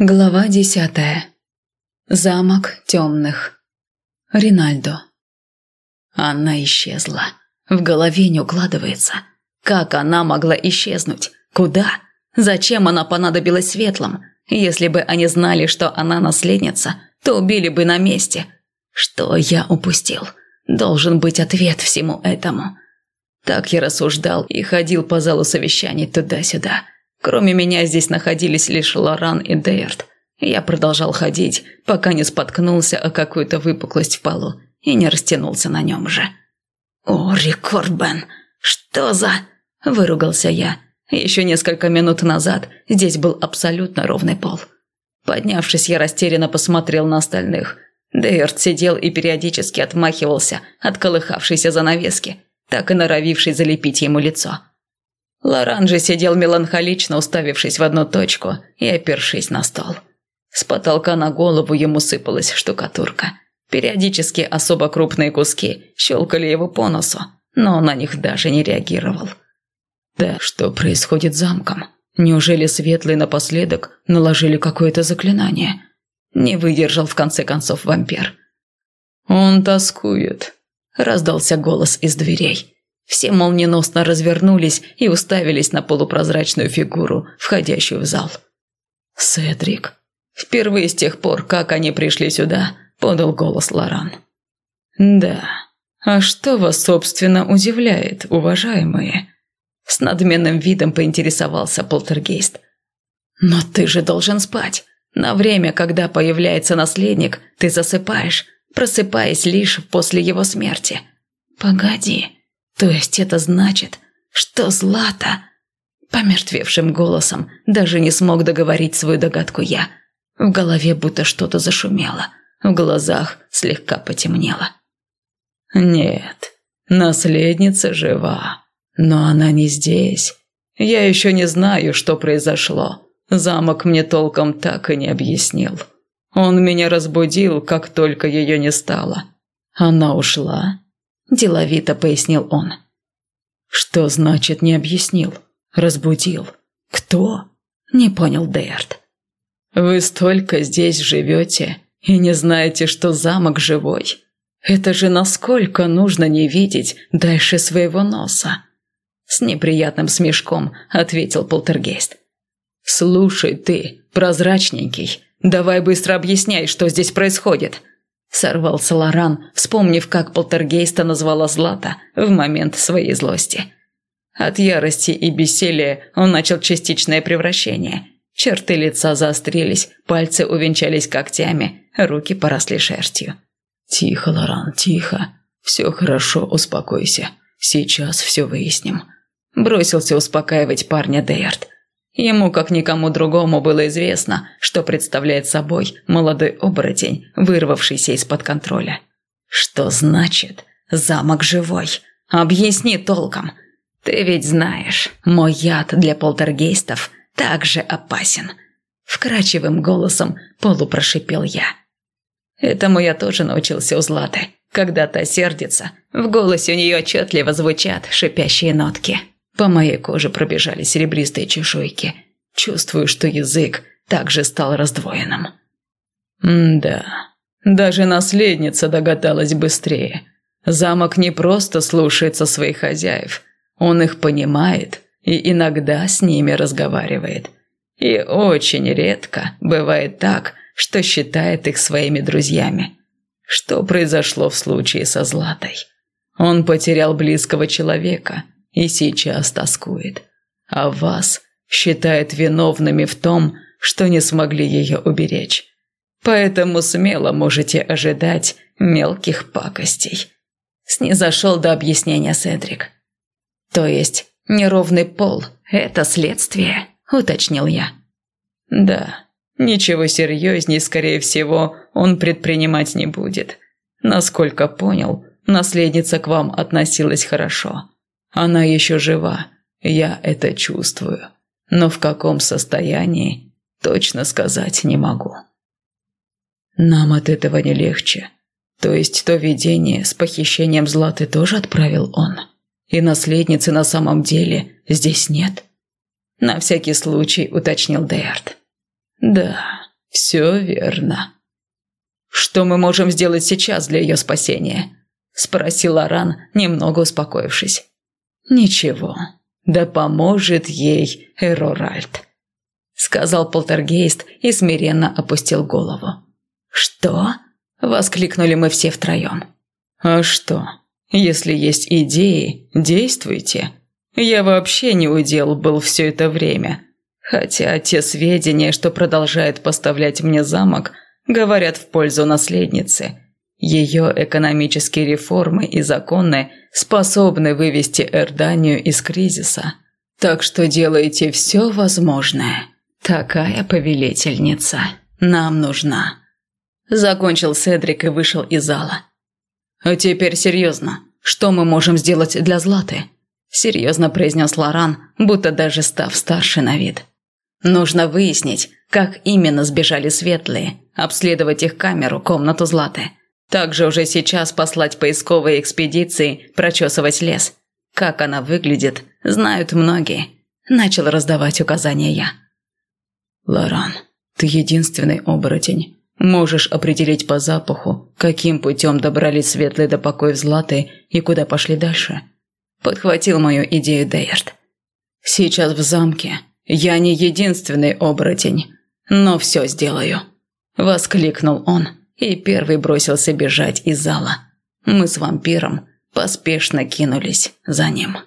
Глава десятая. Замок темных. Ринальдо. Она исчезла. В голове не укладывается. Как она могла исчезнуть? Куда? Зачем она понадобилась светлым? Если бы они знали, что она наследница, то убили бы на месте. Что я упустил? Должен быть ответ всему этому. Так я рассуждал и ходил по залу совещаний туда-сюда. Кроме меня здесь находились лишь Лоран и Дейрт. Я продолжал ходить, пока не споткнулся о какую-то выпуклость в полу и не растянулся на нем же. «О, Рикордбен, что за...» – выругался я. Еще несколько минут назад здесь был абсолютно ровный пол. Поднявшись, я растерянно посмотрел на остальных. Дейрт сидел и периодически отмахивался от колыхавшейся занавески, так и норовившей залепить ему лицо. Лоран же сидел меланхолично, уставившись в одну точку и опершись на стол. С потолка на голову ему сыпалась штукатурка. Периодически особо крупные куски щелкали его по носу, но он на них даже не реагировал. Да, что происходит с замком? Неужели светлые напоследок наложили какое-то заклинание? Не выдержал в конце концов вампир. «Он тоскует», – раздался голос из дверей. Все молниеносно развернулись и уставились на полупрозрачную фигуру, входящую в зал. «Седрик. Впервые с тех пор, как они пришли сюда», – подал голос Лоран. «Да. А что вас, собственно, удивляет, уважаемые?» С надменным видом поинтересовался полтергейст. «Но ты же должен спать. На время, когда появляется наследник, ты засыпаешь, просыпаясь лишь после его смерти. Погоди, то есть это значит, что Злата... Помертвевшим голосом даже не смог договорить свою догадку я. В голове будто что-то зашумело, в глазах слегка потемнело. «Нет, наследница жива, но она не здесь. Я еще не знаю, что произошло. Замок мне толком так и не объяснил. Он меня разбудил, как только ее не стало. Она ушла, – деловито пояснил он. «Что значит не объяснил? Разбудил? Кто?» – не понял Дейрт. «Вы столько здесь живете и не знаете, что замок живой. Это же насколько нужно не видеть дальше своего носа?» С неприятным смешком ответил полтергейст. «Слушай ты, прозрачненький, давай быстро объясняй, что здесь происходит», Сорвался Лоран, вспомнив, как полтергейста назвала Злата в момент своей злости. От ярости и бессилия он начал частичное превращение. Черты лица заострились, пальцы увенчались когтями, руки поросли шерстью. «Тихо, Лоран, тихо. Все хорошо, успокойся. Сейчас все выясним». Бросился успокаивать парня Дейард. Ему, как никому другому, было известно, что представляет собой молодой оборотень, вырвавшийся из-под контроля. Что значит «замок живой»? Объясни толком. Ты ведь знаешь, мой яд для полтергейстов также опасен. Вкрачивым голосом полупрошипел я. Этому я тоже научился у Златы. Когда та сердится, в голосе у нее отчетливо звучат шипящие нотки. По моей коже пробежали серебристые чешуйки. Чувствую, что язык также стал раздвоенным. да, даже наследница догадалась быстрее. Замок не просто слушается своих хозяев, он их понимает и иногда с ними разговаривает. И очень редко бывает так, что считает их своими друзьями. Что произошло в случае со Златой? Он потерял близкого человека – и сейчас тоскует. А вас считает виновными в том, что не смогли ее уберечь. Поэтому смело можете ожидать мелких пакостей. Снизошел до объяснения Седрик. То есть неровный пол – это следствие, уточнил я. Да, ничего серьезней, скорее всего, он предпринимать не будет. Насколько понял, наследница к вам относилась хорошо. Она еще жива, я это чувствую. Но в каком состоянии, точно сказать не могу. Нам от этого не легче. То есть то видение с похищением Златы тоже отправил он? И наследницы на самом деле здесь нет? На всякий случай уточнил Дейард. Да, «Все верно». «Что мы можем сделать сейчас для ее спасения?» – спросил Аран, немного успокоившись. «Ничего, да поможет ей Эроральд», – сказал полтергейст и смиренно опустил голову. «Что?» – воскликнули мы все втроем. «А что? Если есть идеи, действуйте. Я вообще не удел был все это время. Хотя те сведения, что продолжает поставлять мне замок, говорят в пользу наследницы. Ее экономические реформы и законы способны вывести Эрданию из кризиса. Так что делайте все возможное. Такая повелительница нам нужна. Закончил Седрик и вышел из зала. «А теперь серьезно. Что мы можем сделать для Златы?» Серьезно произнес Лоран, будто даже став старше на вид. «Нужно выяснить, как именно сбежали светлые, обследовать их камеру, комнату Златы. Также уже сейчас послать поисковые экспедиции, прочесывать лес. Как она выглядит, знают многие. Начал раздавать указания я. «Лоран, ты единственный оборотень. Можешь определить по запаху, каким путем добрались светлые до покоя Златы и куда пошли дальше?» Подхватил мою идею Дейерт. «Сейчас в замке я не единственный оборотень, но все сделаю», – воскликнул он и первый бросился бежать из зала. Мы с вампиром поспешно кинулись за ним.